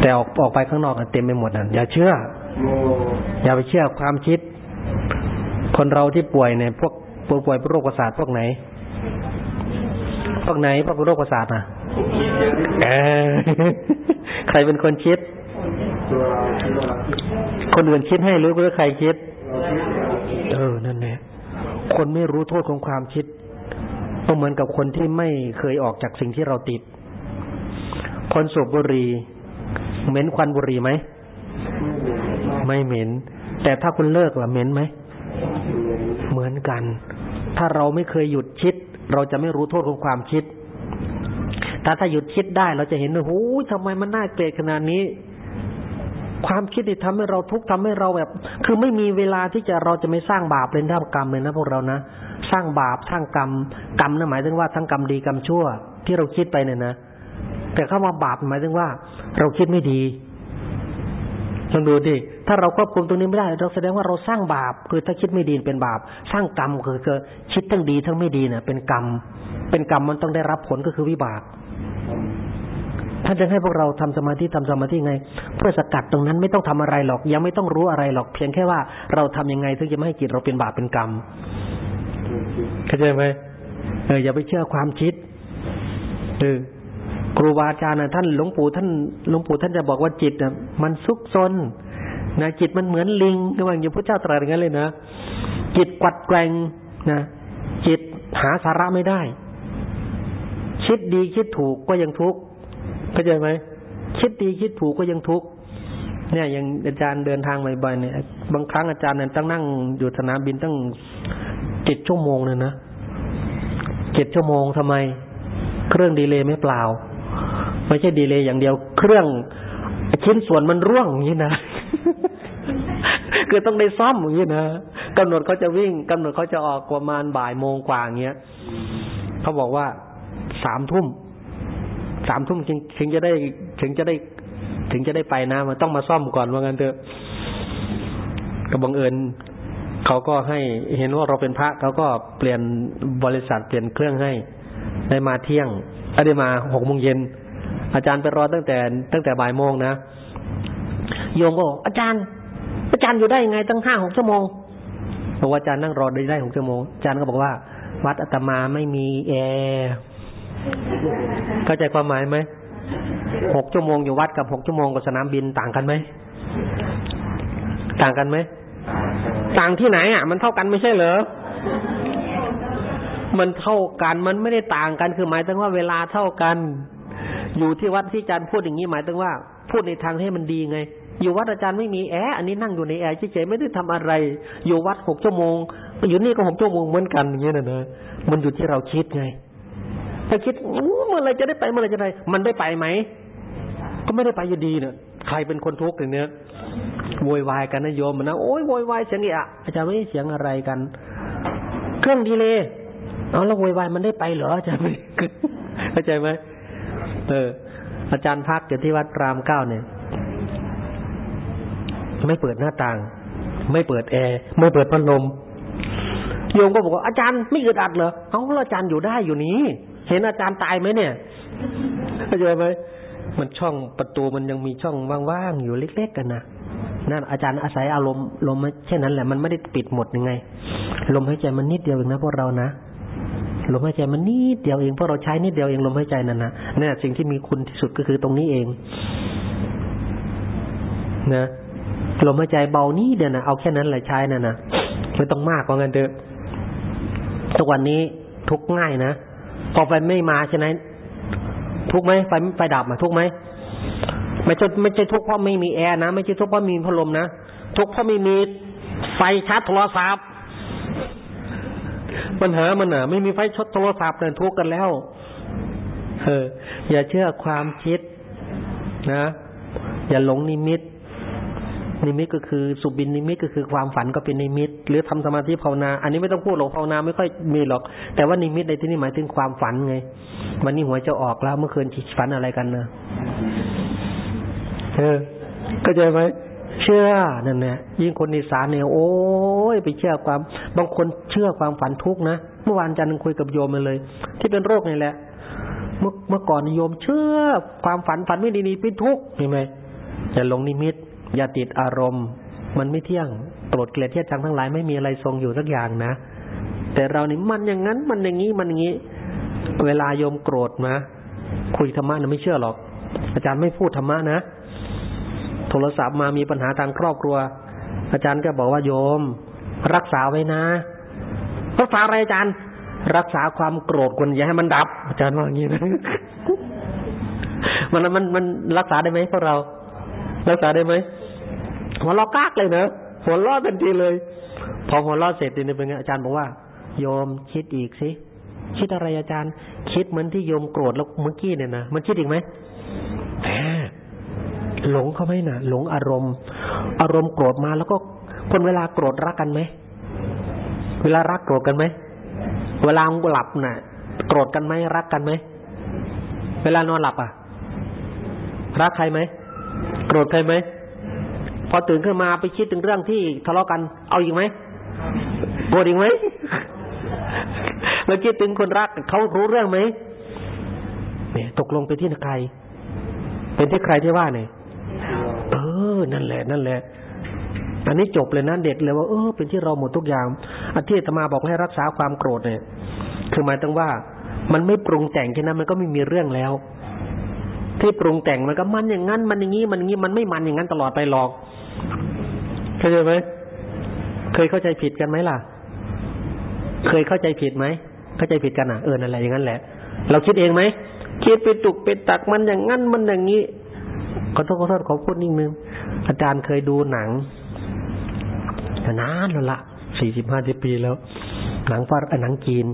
แต่ออกออกไปข้างนอกเต็มไปหมดนะอย่าเชื่อ อย่าไปเชื่อความคิด คนเราที่ป่วยเนี่ยพวกป่วยป่วยโรคประสาทพวกไหน พวกไหนพวกโรคประสาทอะเออใครเป็นคนคิด คนอื่นคิดให้หรือใครคิด เออนั่นแหละคนไม่รู้โทษของความคิดก็เหมือนกับคนที่ไม่เคยออกจากสิ่งที่เราติด คนสูบบุหรี่ เหม็นควันบุหรี่ไหม ไม่เหม็น แต่ถ้าคุณเลิกล่ะเหม็นไหม เหมือนกัน ถ้าเราไม่เคยหยุดคิด เราจะไม่รู้โทษของความคิดแต่ถ้าหยุดคิดได้เราจะเห็นว่าโอ้ยทำไมมันน่าเกลียดขนาดนี้ ความคิดที่ทำให้เราทุกข์ทำให้เราแบบ คือไม่มีเวลาที่จะเราจะไม่สร้างบาปเลยนะกรรมเลยนะพวกเรานะสร้างบาปสร้างกรรม กรรมนั่นหมายถึงว่าทั้งกรรมดีกรรมชั่ว ที่เราคิดไปเนี่ยนะ แต่เข้ามาบาปหมายถึงว่า เราคิดไม่ดีลองดูดิถ้าเราควบคุมตรงนี้ไม่ได้เราแสดงว่าเราสร้างบาป คือถ้าคิดไม่ดีเป็นบาป สร้างกรรมคือคือคิดทั้งดีทั้งไม่ดีเนี่ยเป็นกรรม เป็นกรรมมันต้องได้รับผลก็คือวิบากท่านจะให้พวกเราทำสมาธิทำสมาธิไง เพื่อสกัดตรงนั้นไม่ต้องทำอะไรหรอก ยังไม่ต้องรู้อะไรหรอก เพียงแค่ว่าเราทำยังไงถึงจะไม่ให้จิตเราเป็นบาปเป็นกรรมเข้าใจไหมเอออย่าไปเชื่อความคิดเออ ครูบาอาจารย์นะท่านหลวงปู่ท่านหลวงปู่ท่านจะบอกว่าจิตนะมันซุกซนนะจิตมันเหมือนลิงระหว่างอย่างพระเจ้าตรัสอย่างนั้นเลยนะจิตกัดแกงนะจิตหาสาระไม่ได้ คิดดีคิดถูกก็ยังทุกข์เข้าใจไหมคิดดีคิดถูกก็ยังทุกข์เนี่ยอย่างอาจารย์เดินทางบ่อยๆเนี่ย บางครั้งอาจารย์เนี่ยต้องนั่งอยู่สนามบินตั้งเจ็ดชั่วโมงเลยนะเจ็ดชั่วโมงทำไม เครื่องดีเลยไม่เปล่า ไม่ใช่ดีเลยอย่างเดียว เครื่องชิ้นส่วนมันร่วงอย่างนี้นะคือต้องได้ซ่อมอย่างนี้นะกำหนดเขาจะวิ่งกำหนดเขาจะออกประมาณบ่ายโมงกว่าอย่างเงี้ยเขาบอกว่าสามทุ่มสามทุ่มถึงจะได้ถึงจะได้ ถึงจะได้ไปนะมันต้องมาซ่อมก่อนว่างั้นเถอะก็บังเอิญเขาก็ให้เห็นว่าเราเป็นพระเขาก็เปลี่ยนบริษัทเปลี่ยนเครื่องให้ ได้มาเที่ยงได้มาหกโมงเย็น อาจารย์ไปรอตั้งแต่ ตั้งแต่บ่ายโมงนะโยมก็บอาจารย์ อาจารย์อยู่ได้ยังไงตั้งห้าหกชั่วโมงบอกว่าอาจารย์นั่งรอได้ได้หกชั่วโมงอาจารย์ก็บอกว่า วัดอาตมาไม่มีแอร์เข้าใจความหมายไหมหกชั่วโมงอยู่วัดกับหกชั่วโมงกับสนามบินต่างกันไหมต่างกันไหมต่างที่ไหนอะ มันเท่ากันไม่ใช่เหรอมันเท่ากันมันไม่ได้ต่างกันคือหมายถึงว่าเวลาเท่ากัน อยู่ที่วัดที่อาจารย์พูดอย่างนี้หมายถึงว่า พูดในทางให้มันดีไง อยู่วัดอาจารย์ไม่มีแอร์อันนี้นั่งอยู่ในแอร์เฉยๆไม่ได้ทำอะไร อยู่วัดหกชั่วโมงอยู่นี่ก็หกชั่วโมงเหมือนกันอย่างเงี้ยนะนะมันอยู่ที่เราคิดไงถ้าคิดเมื่อไรจะได้ไปเมื่อไรจะได้ มันได้ไปไหมก็ไม่ได้ไปอยู่ดีเนี่ยใครเป็นคนทุกข์อย่างเนี้ยโวยวายกันนะโยมนะโอ้ยโวยวายเสียงอะอาจารย์ไม่เสียงอะไรกัน เครื่องดีเลยเอาแล้วโวยวายมันได้ไปเหรออาจารย์เข้าใจไหม เออ อาจารย์พักอยู่ที่วัดรามเก้าเนี่ย ไม่เปิดหน้าต่าง ไม่เปิดแอร์ไม่เปิดพัดลมโยมก็บอกว่าอาจารย์ไม่อึดอัดเหรอเอาแล้วอาจารย์อยู่ได้อยู่นี้ เห็นอาจารย์ตายไหมเนี่ยเข้าใจไหมมันช่องประตูมันยังมีช่องว่างๆอยู่เล็กๆกันนะนั่นอาจารย์อาศัยอารมณ์ลมแค่นั้นแหละมันไม่ได้ปิดหมดยังไง ลมหายใจมันนิดเดียวเองนะพวกเรานะ ลมหายใจมันนิดเดียวเองเพราะเราใช้นิดเดียวเองลมหายใจนั่นนะเนี่ยสิ่งที่มีคุณที่สุดก็คือตรงนี้เอง นะลมหายใจเบานี้เดียวนะเอาแค่นั้นแหละใช้นั่นนะไม่ต้องมากกว่างั้นเถอะทุกวันนี้ทุกง่ายนะพอไฟไม่มาใช่ไหมทุกไหมไฟไฟดับมาทุกไหมไม่ใช่ไม่ใช่ทุกเพราะไม่มีแอร์นะไม่ใช่ทุกเพราะมีพัดลมนะทุกเพราะไม่มีไฟชาร์จโทรศัพท์ ปัญหามันอะ ไม่มีไฟชดโทรศัพท์เนี่ยทุกกันแล้ว เออ อย่าเชื่อความคิดนะ อย่าหลงนิมิต นิมิตก็คือสุบินนิมิตก็คือความฝันก็เป็นนิมิต หรือทำสมาธิภาวนา อันนี้ไม่ต้องพูดหรอกภาวนาไม่ค่อยมีหรอก แต่ว่านิมิตในที่นี้หมายถึงความฝันไง วันนี้หัวจะออกแล้วเมื่อคืนฝันอะไรกันนะเออเข้าใจไหม เชื่อนั่นแหละยิ่งคนอีสานเนี่ยโอ้ยไปเชื่อความ บางคนเชื่อความฝันทุกนะเมื่อวานจันทร์คุยกับโยมมาเลย ที่เป็นโรคนี่แหละ เมื่อเมื่อก่อนโยมเชื่อความฝันฝันไม่ดีๆเป็นทุกข์เห็นไหมอย่าลงนิมิต อย่าติดอารมณ์ มันไม่เที่ยงโกรธเกลียดเทียดชังทั้งหลายไม่มีอะไรทรงอยู่สักอย่างนะแต่เรานี่มันอย่างนั้นมันอย่างนี้มันอย่างนี้ เวลาโยมโกรธมาคุยธรรมะนะไม่เชื่อหรอก อาจารย์ไม่พูดธรรมะนะ โทรศัพท์มามีปัญหาทางครอบครัว อาจารย์ก็บอกว่าโยม รักษาไว้นะรักษาอะไรอาจารย์ รักษาความโกรธคนอย่าให้มันดับ อาจารย์ว่าอย่างนี้นะมันมันมันรักษาได้ไหมพวกเรา รักษาได้ไหมหัวเราะกากเลยเนะหัวเราะทันทีเลย พอหัวเราะเสร็จนี่เป็นไงอาจารย์บอกว่า โยมคิดอีกสิคิดอะไรอาจารย์ คิดเหมือนที่โยมโกรธแล้วเมื่อกี้เนี่ยนะมันคิดอีกไหมแหลงเขาไหมนะหลงอารมณ์ อารมณ์โกรธมาแล้วก็คนเวลาโกรธรักกันไหมเวลารักโกรธกันไหมเวลาหลับน่ะ โกรธกันไหมรักกันไหมเวลานอนหลับอะ รักใครไหมโกรธใครไหมพอตื่นขึ้นมาไปคิดถึงเรื่องที่ทะเลาะกันเอาอีกไหมโกรธอีกไหมแล้วคิดถึงคนรักเขารู้เรื่องไหมเนี่ยตกลงไปที่ใคร เป็นที่ใครที่ว่าเนี่ย ออนั่นแหละ นั่นแหละอันนี้จบเลยนะเด็ดเลยว่าเออเป็นที่เราหมดทุกอย่างอาที่ตมาบอกให้รักษาความโกรธเนี่ยคือหมายถึงว่ามันไม่ปรุงแต่งแค่นั้นมันก็ไม่มีเรื่องแล้ว ที่ปรุงแต่งมันก็มันอย่างนั้น มันอย่างนี้มันอย่างนี้มันไม่มันอย่างนั้นตลอดไปหรอกเข้าใจไหมเคยเข้าใจผิดกันไหมล่ะ เคยเข้าใจผิดไหมเข้าใจผิดกันอะเออนั่นแหละอย่างนั้นแหละ เราคิดเองไหมคิดไปตุกไปตักมันอย่างนั้นมันอย่างนี้ ขอโทษขอโทษขอพูดนิดนึง อาจารย์เคยดูหนังนานแล้วละสี่สิบห้าสิบปีแล้ว หนังฟาหนังจีน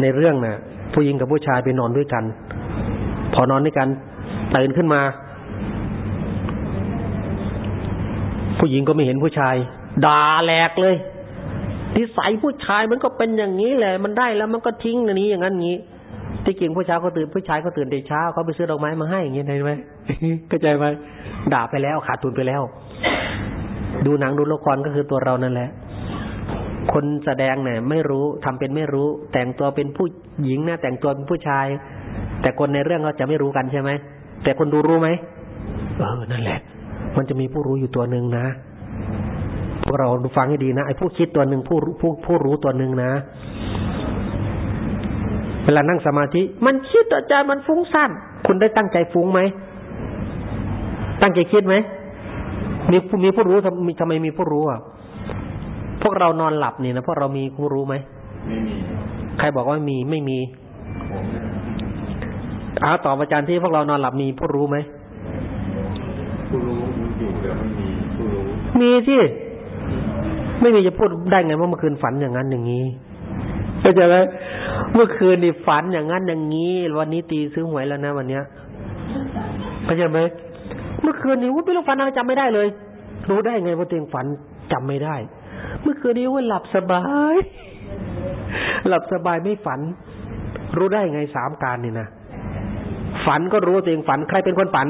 ในเรื่องน่ะ ผู้หญิงกับผู้ชายไปนอนด้วยกัน พอนอนด้วยกันตื่นขึ้นมา ผู้หญิงก็ไม่เห็นผู้ชายด่าแหลกเลยนิสัยผู้ชายมันก็เป็นอย่างนี้แหละ มันได้แล้วมันก็ทิ้งอย่างนี้อย่างนั้นอย่างนี้ ที่จริงผู้ชายก็ตื่นผู้ชายก็ตื่นแต่เช้าเขาไปซื้อดอกไม้มาให้อย่างนี้เห็นไหมเข้าใจไหมด่าไปแล้วขาดทุนไปแล้ว ดูหนังดูละครก็คือตัวเรานั่นแหละ คนแสดงเนี่ย ไม่รู้ทำเป็นไม่รู้ แต่งตัวเป็นผู้หญิงนะแต่งตัวเป็นผู้ชาย แต่คนในเรื่องก็จะไม่รู้กันใช่ไหมแต่คนดูรู้ไหมเออนั่นแหละ มันจะมีผู้รู้อยู่ตัวหนึ่งนะพวกเราดูฟังให้ดีนะไอ้ผู้คิดตัวหนึ่งผู้ผู้ผู้รู้ตัวหนึ่งนะ เวลานั่งสมาธิ มันคิดอาจารย์มันฟุ้งซ่านคุณได้ตั้งใจฟุ้งไหม ตั้งใจคิดไหมมีมีผู้รู้ทำมีทำไมมีผู้รู้อะพวกเรานอนหลับนี่นะพวกเรามีผู้รู้ไหมไม่มี ใครบอกว่ามีไม่มีอาตอบอาจารย์ที่พวกเรานอนหลับมีผู้รู้ไหมผู้รู้อยู่แต่ไม่มีผู้รู้ มีที่ไม่มีจะพูดได้ไงว่าเมื่อคืนฝันอย่างนั้นอย่างนี้เข้าใจไหม เมื่อคืนนี่ฝันอย่างนั้นอย่างนี้ วันนี้ตีซื้อหวยแล้วนะวันเนี้ยเข้าใจไหมเมื่อคืนนี้ว่าไม่รู้ฝันอะไรจำไม่ได้เลย รู้ได้ไงว่าตัวเองฝันจำไม่ได้ เมื่อคืนนี้ว่าหลับสบาย หลับสบายไม่ฝัน รู้ได้ไงสามการนี่นะฝันก็รู้ตัวเองฝัน ใครเป็นคนฝัน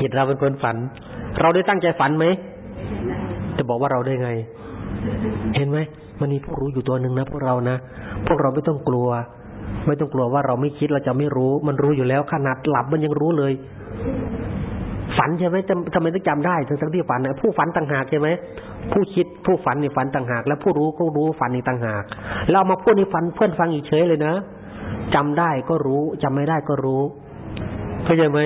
จิตเราเป็นคนฝัน เราได้ตั้งใจฝันไหมจะบอกว่าเราได้ไง เห็นไหมมันมีผู้รู้อยู่ตัวหนึ่งนะพวกเรานะ พวกเราไม่ต้องกลัว ไม่ต้องกลัวว่าเราไม่คิดเราจะไม่รู้ มันรู้อยู่แล้วขนาดหลับมันยังรู้เลย ฝันใช่ไหมทำไมต้องจำได้ทั้งทั้งที่ฝันนะผู้ฝันต่างหากใช่ไหมผู้คิดผู้ฝันในฝันต่างหาก แล้วผู้รู้ก็รู้ฝันในต่างหากเรามาพูดในฝันเพื่อนฟังอีกเฉยเลยนะจำได้ก็รู้จำไม่ได้ก็รู้เข้าใจไหม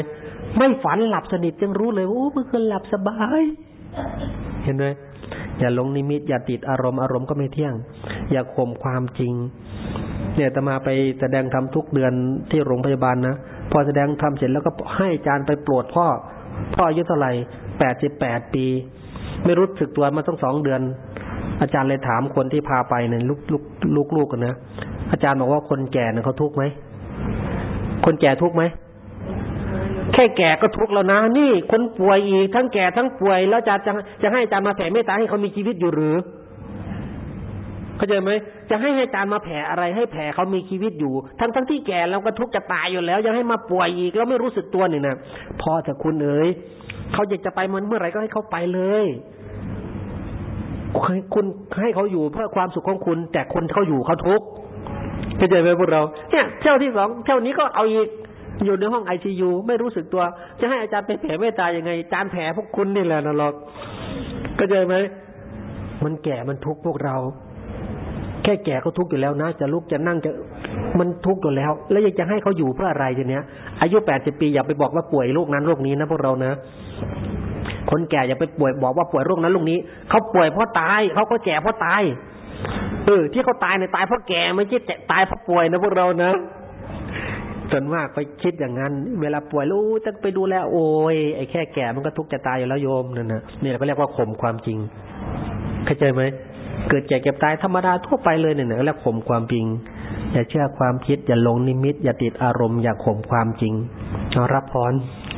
ไม่ฝันหลับสนิทยังรู้เลยโอ้เมื่อคืนหลับสบาย เห็นไหม อย่าลงนิมิต อย่าติดอารมณ์อารมณ์ก็ไม่เที่ยง อย่าข่มความจริง เนี่ยตมาไปแสดงทำทุกเดือนที่โรงพยาบาลนะพอแสดงทำเสร็จแล้วก็ให้อาจารย์ไปโปรดพ่อ พ่ออายุเท่าไหร่แปดสิบแปดปี ไม่รู้สึกตัวมาต้องสองเดือน อาจารย์เลยถามคนที่พาไปเนี่ยลูกลูกลูกลูกกันนะอาจารย์บอกว่าคนแก่เนี่ยเขาทุกข์ไหมคนแก่ทุกข์ไหม แค่แก่ก็ทุกข์แล้วนะ นี่คนป่วยอีกทั้งแก่ทั้งป่วย แล้วจะจะจะให้อาจารย์มาแผ่เมตตาให้เขามีชีวิตอยู่หรือ เข้าใจไหมจะให้อาจารย์มาแผ่อะไรให้แผ่เขามีชีวิตอยู่ ทั้งทั้งที่แก่เราก็ทุกข์จะตายอยู่แล้ว ยังให้มาป่วยอีกแล้วไม่รู้สึกตัวนี่นะพอแต่คุณเอ๋ยเขาอยากจะไปมันเมื่อไหร่ก็ให้เขาไปเลยคุณให้เขาอยู่เพื่อความสุขของคุณ แต่คนเขาอยู่เขาทุกข์เข้าใจไหมพวกเราเนี่ยเที่ยวที่สองเที่ยวนี้ก็เอาอีก อยู่ในห้องไอซียูไม่รู้สึกตัว จะให้อาจารย์ไปแผ่เมตตายังไงอาจารย์แผ่พวกคุณนี่แหละนรกก็ใจไหมมันแก่มันทุกข์พวกเรา แค่แก่ก็ทุกข์อยู่แล้วนะ จะลุกจะนั่งจะมันทุกข์อยู่แล้ว แล้วยังจะให้เขาอยู่เพื่ออะไรทีเนี้ย อายุแปดสิบปีอย่าไปบอกว่าป่วยโรคนั้นโรคนี้นะพวกเรานะคนแก่อย่าไปป่วยบอกว่าป่วยโรคนั้นโรคนี้เขาป่วยเพราะตายเขาก็แก่เพราะตายเออที่เขาตายเนี่ยตายเพราะแก่ไม่ใช่ตายเพราะป่วยนะพวกเรานะ ส่วนมากไปคิดอย่างนั้น เวลาป่วยรู้จะไปดูแลโอ้ยไอ้แค่แก่มันก็ทุกข์จะตายอยู่แล้วโยมนั่นนะนี่เราก็เรียกว่าข่มความจริงเข้าใจไหมเกิดแก่เก็บตายธรรมดาทั่วไปเลยเนี่ยเรียกข่มความจริง อย่าเชื่อความคิดอย่าหลงนิมิต อย่าติดอารมณ์อย่าข่มความจริงรับพร